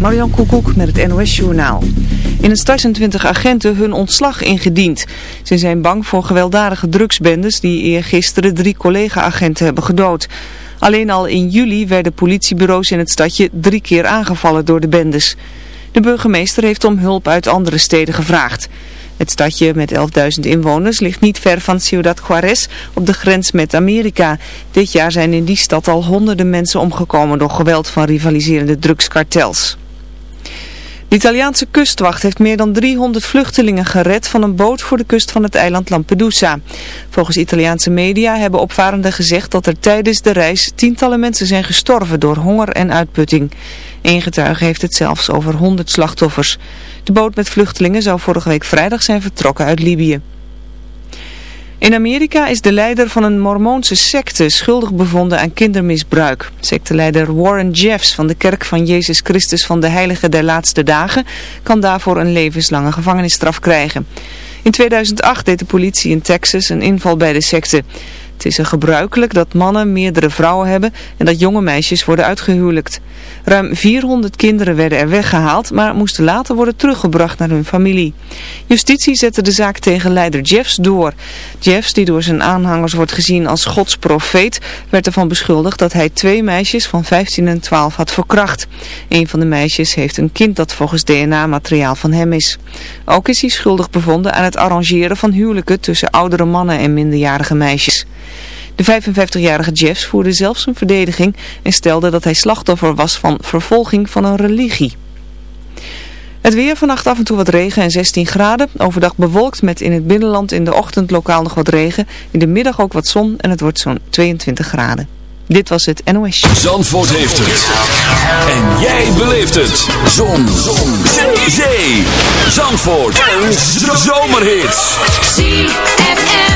Marjan Koekoek met het NOS-journaal. In het 26 agenten hun ontslag ingediend. Ze zijn bang voor gewelddadige drugsbendes die eergisteren drie collega-agenten hebben gedood. Alleen al in juli werden politiebureaus in het stadje drie keer aangevallen door de bendes. De burgemeester heeft om hulp uit andere steden gevraagd. Het stadje met 11.000 inwoners ligt niet ver van Ciudad Juarez op de grens met Amerika. Dit jaar zijn in die stad al honderden mensen omgekomen door geweld van rivaliserende drugskartels. De Italiaanse kustwacht heeft meer dan 300 vluchtelingen gered van een boot voor de kust van het eiland Lampedusa. Volgens Italiaanse media hebben opvarenden gezegd dat er tijdens de reis tientallen mensen zijn gestorven door honger en uitputting. Eén getuige heeft het zelfs over 100 slachtoffers. De boot met vluchtelingen zou vorige week vrijdag zijn vertrokken uit Libië. In Amerika is de leider van een mormoonse secte schuldig bevonden aan kindermisbruik. Secteleider Warren Jeffs van de Kerk van Jezus Christus van de Heilige der Laatste Dagen kan daarvoor een levenslange gevangenisstraf krijgen. In 2008 deed de politie in Texas een inval bij de secte. Het is er gebruikelijk dat mannen meerdere vrouwen hebben en dat jonge meisjes worden uitgehuwelijkt. Ruim 400 kinderen werden er weggehaald, maar moesten later worden teruggebracht naar hun familie. Justitie zette de zaak tegen leider Jeffs door. Jeffs, die door zijn aanhangers wordt gezien als Gods profeet, werd ervan beschuldigd dat hij twee meisjes van 15 en 12 had verkracht. Een van de meisjes heeft een kind dat volgens DNA-materiaal van hem is. Ook is hij schuldig bevonden aan het arrangeren van huwelijken tussen oudere mannen en minderjarige meisjes. De 55-jarige Jeffs voerde zelfs een verdediging en stelde dat hij slachtoffer was van vervolging van een religie. Het weer vannacht af en toe wat regen en 16 graden. Overdag bewolkt met in het binnenland in de ochtend lokaal nog wat regen. In de middag ook wat zon en het wordt zo'n 22 graden. Dit was het NOS. Zandvoort heeft het. En jij beleeft het. Zon. zon. Zee. Zandvoort. Een zomerhit. ZFM.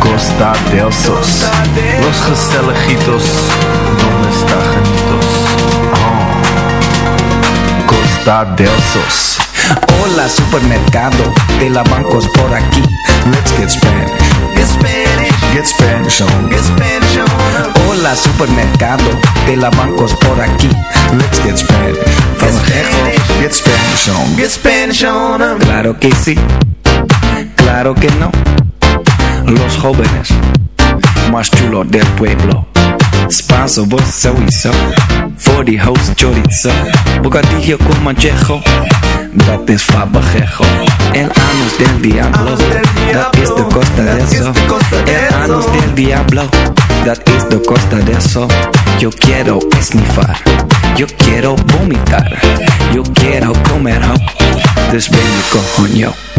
Costa del Sos. Los Gestelejitos, ¿dónde está Janitos? Oh. Costa del Sos. Hola supermercado de la bancos por aquí. Let's get Spanish. Get Spanish, Get Spanish on. get Spanish on. Hola supermercado de la bancos por aquí. Let's get Spanish. From Ajejo, get Spanish on. Get Spanish on. Claro que sí, claro que no. Los jóvenes más chulos del pueblo. Spanso, vos sowieso. For the house chorizo. Bocadillo con manchejo. Dat is fabajejo. El anus del diablo. Dat is de costa de eso. El anus del diablo. Dat is de costa de eso. Yo quiero esnifar. Yo quiero vomitar. Yo quiero comer ho. Dus ben je.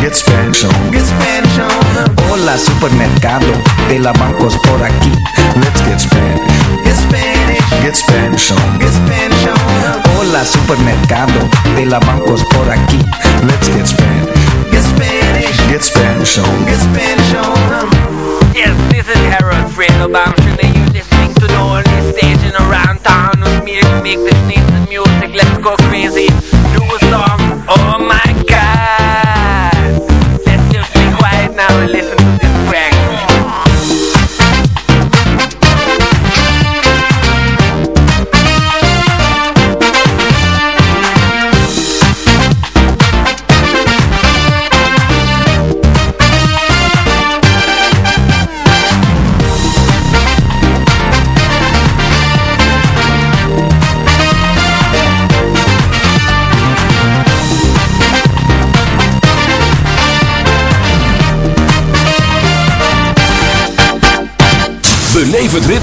Get Spanish on. get Spanish on. Hola supermercado de la bancos por aquí. Let's get Spanish. Get Spanish, Get Spanish on. get Spanish on. Hola supermercado de la bancos por aquí. Let's get Spanish. Get Spanish, Get Spanish on. get Spanish on. Yes, this is Harold Fredelbaum. Should you listening to the only station around town with me to make this nice music? Let's go crazy.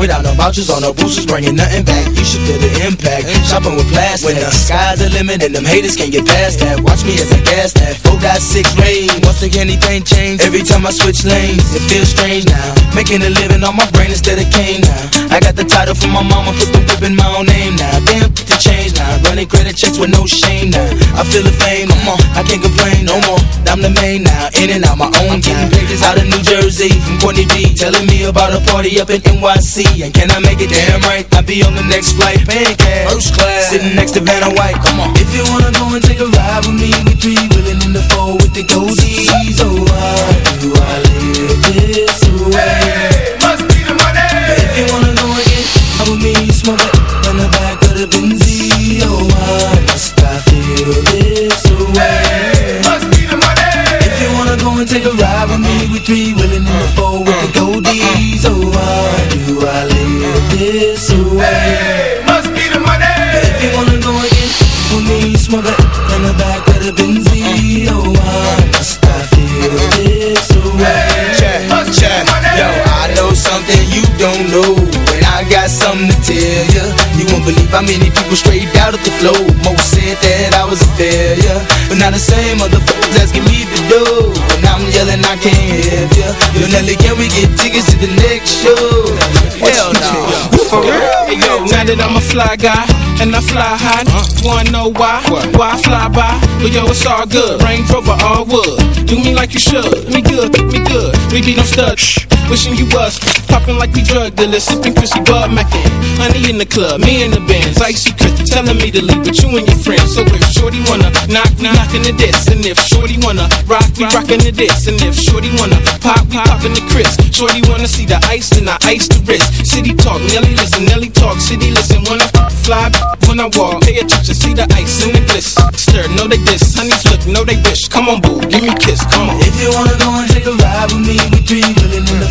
Without no vouchers on no boosters, bringing nothing back. You should feel the impact. Shopping with plastic. When the sky's the limit and them haters can't get past that. Watch me as I gas that. 4.6 range. Once again, anything change. Every time I switch lanes, it feels strange now. Making a living on my brain instead of cane now. I got the title from my mama, put the whip in my own name now. Damn, put the change now. Running credit checks with no shame now. I feel the fame, I'm on. I can't complain no more. I'm the main now. In and out my own game. Pages out of New Jersey from Courtney B. Telling me about a party up in NYC. And can I make it damn right? I'll be on the next flight. Paying cash. First class. Sitting next to Vanna White. Come on. If you wanna go and take a ride with me, we three willing in the four with the goldies. Oh, why do I live this way? Must be the money. If you wanna go and get out with me, smoke it in the back of the Benzie. Oh, why must I feel this way? Must be the money. If you wanna go and take a ride with me, we three willing in the four with the something you don't know, and I got something to tell ya. You won't believe how many people straight out of the flow. Most said that I was a failure, but now the same motherfuckers asking me to do. And I'm yelling, I can't help ya. Yo, Nelly, can we get tickets to the next show? Hell no. For real? Hey, yo, now that I'm a fly guy and I fly high, wanna know why? Why I fly by? But yo, it's all good. Range Rover, all wood. Do me like you should. Me good, me good. We be no studs. Wishing you was popping like we drug dealers, sipping Chrissy Bud Mackin. Honey in the club, me in the bands, icy Chris telling me to leave with you and your friends. So if Shorty wanna knock, we knockin' the this, and if Shorty wanna rock, we rockin' the this, and if Shorty wanna pop, we poppin' the Chris. Shorty wanna see the ice, then I ice the wrist. City talk, Nelly listen, Nelly talk, city listen. Wanna fly when I walk, pay attention, see the ice and the bliss. Stir, know they diss, honeys look, know they wish. Come on, boo, give me a kiss, come on. If you wanna go and take a ride with me, we three willing in the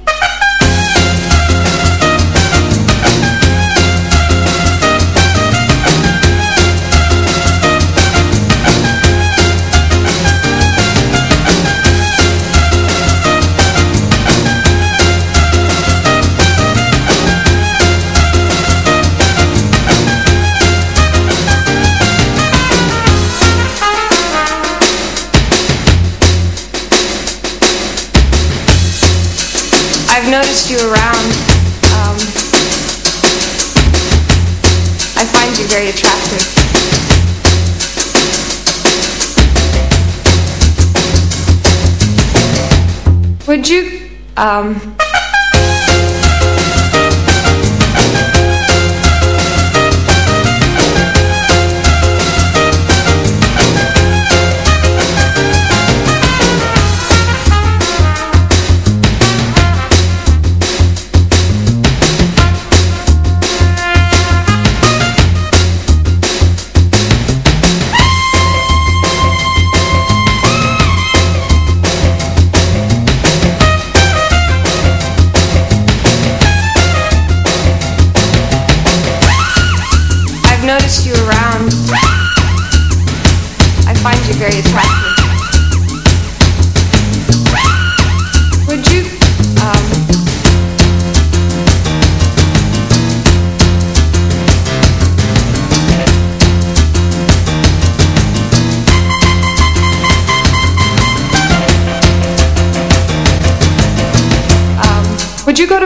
Would you, um,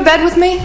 bed with me?